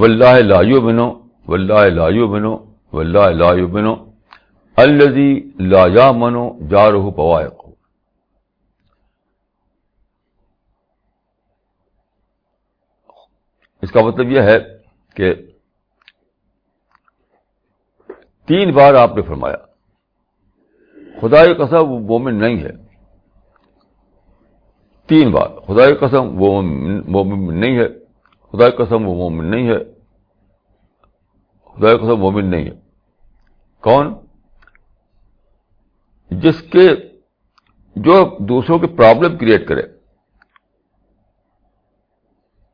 ولہ لا بنو ولہ لا بنو ولہ لا بنو الزی لا یا منو جا پوائق اس کا مطلب یہ ہے کہ تین بار آپ نے فرمایا خدا قسم وہ مومن نہیں ہے۔ تین بار خدائی قسم وہ مومن نہیں ہے۔ خدا قسم وہ مومن نہیں ہے۔ خدا قسم مومن نہیں ہے۔ کون؟ جس کے جو دوسروں کی پرابلم کریٹ کرے۔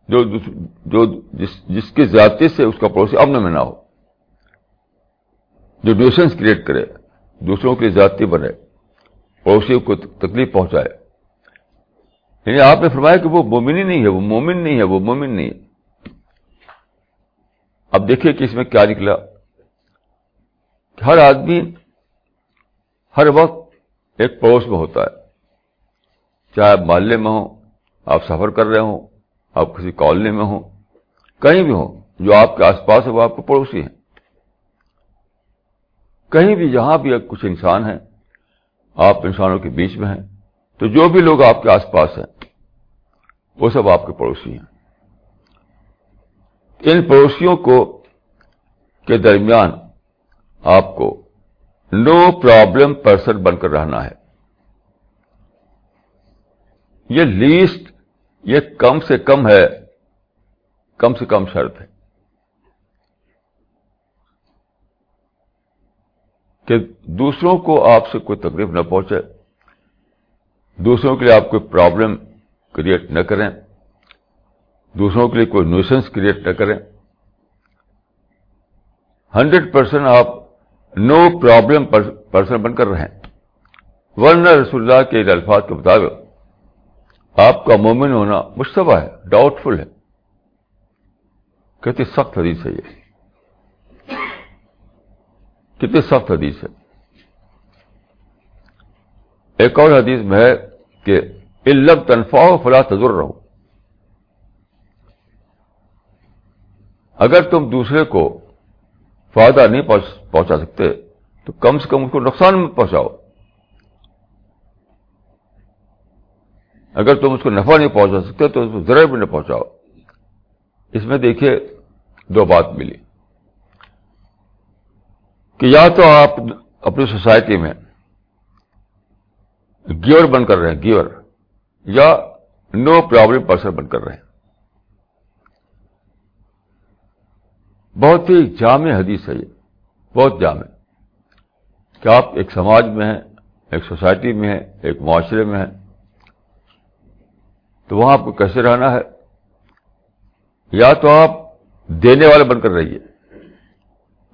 جو جو جس جس کی زیادتی سے اس کا پڑوسی امن میں نہ ہو۔ جو ڈیوشنس کریٹ کرے، دوسروں کی زیادتی بنے پڑوسی کو تکلیف پہنچائے۔ یعنی آپ نے فرمایا کہ وہ مومن ہی نہیں ہے، وہ مومن نہیں ہے، وہ مومن نہیں ہے۔ اب دیکھیے کہ اس میں کیا نکلا۔ کہ ہر آدمی ہر وقت ایک پڑوس میں ہوتا ہے۔ چاہے آپ محلے میں ہوں، آپ سفر کر رہے ہوں، آپ کسی کالونی میں ہوں، کہیں بھی ہوں، جو آپ کے آس پاس ہے وہ آپ کے پڑوسی ہیں۔ کہیں بھی جہاں بھی کچھ انسان ہیں، آپ انسانوں کے بیچ میں ہیں، تو جو بھی لوگ آپ کے آس پاس ہیں، وہ سب آپ کے پڑوسی ہیں۔ ان پڑوسیوں کو کے درمیان آپ کو نو پرابلم پرسن بن کر رہنا ہے۔ یہ لیسٹ یہ کم سے کم ہے، کم سے کم شرط ہے۔ کہ دوسروں کو آپ سے کوئی تکلیف نہ پہنچے، دوسروں کے لیے آپ کوئی پرابلم کریٹ نہ کریں۔ دوسروں کے لیے کوئی نیوسنس کریٹ نہ کریں۔ ہنڈریڈ پرسینٹ آپ نو پرابلم پرسن بن کر رہیں۔ ورنہ رسول اللہ کے الفاظ کے مطابق آپ کا مومن ہونا مشتبہ ہے ڈاؤٹ فل ہے۔ کتنی سخت حدیث ہے یہ۔ کتنی سخت حدیث ہے۔ ایک اور حدیث میں ہے کہ علم تنفا فلا تجر رہو اگر تم دوسرے کو فائدہ نہیں پہنچا سکتے، تو کم سے کم اس کو نقصان میں پہنچاؤ۔ اگر تم اس کو نفع نہیں پہنچا سکتے، تو اس کو ذرا بھی نہ پہنچاؤ۔ اس میں دیکھیے دو بات ملی۔ کہ یا تو آپ اپنی سوسائٹی میں گیور بن کر رہے ہیں گیور، یا نو پرابلم پرسن بن کر رہے ہیں بہت ہی جامع حدیث ہے یہ، بہت جامع۔ کہ آپ ایک سماج میں ہیں، ایک سوسائٹی میں ہیں، ایک معاشرے میں ہیں، تو وہاں آپ کو کیسے رہنا ہے؟ یا تو آپ دینے والے بن کر رہیے،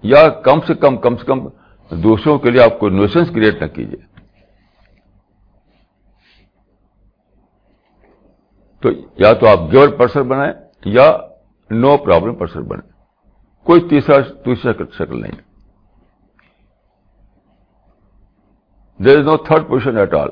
یا کم سے کم کم سے کم دوسروں کے لیے آپ کو نوشنس کریٹ نہ کیجیے۔ تو یا تو آپ گیور پرسن بنائیں یا نو پرابلم پرسن بنائیں۔ کوئی تیسرا تیسرا شکل نہیں there is no third position at all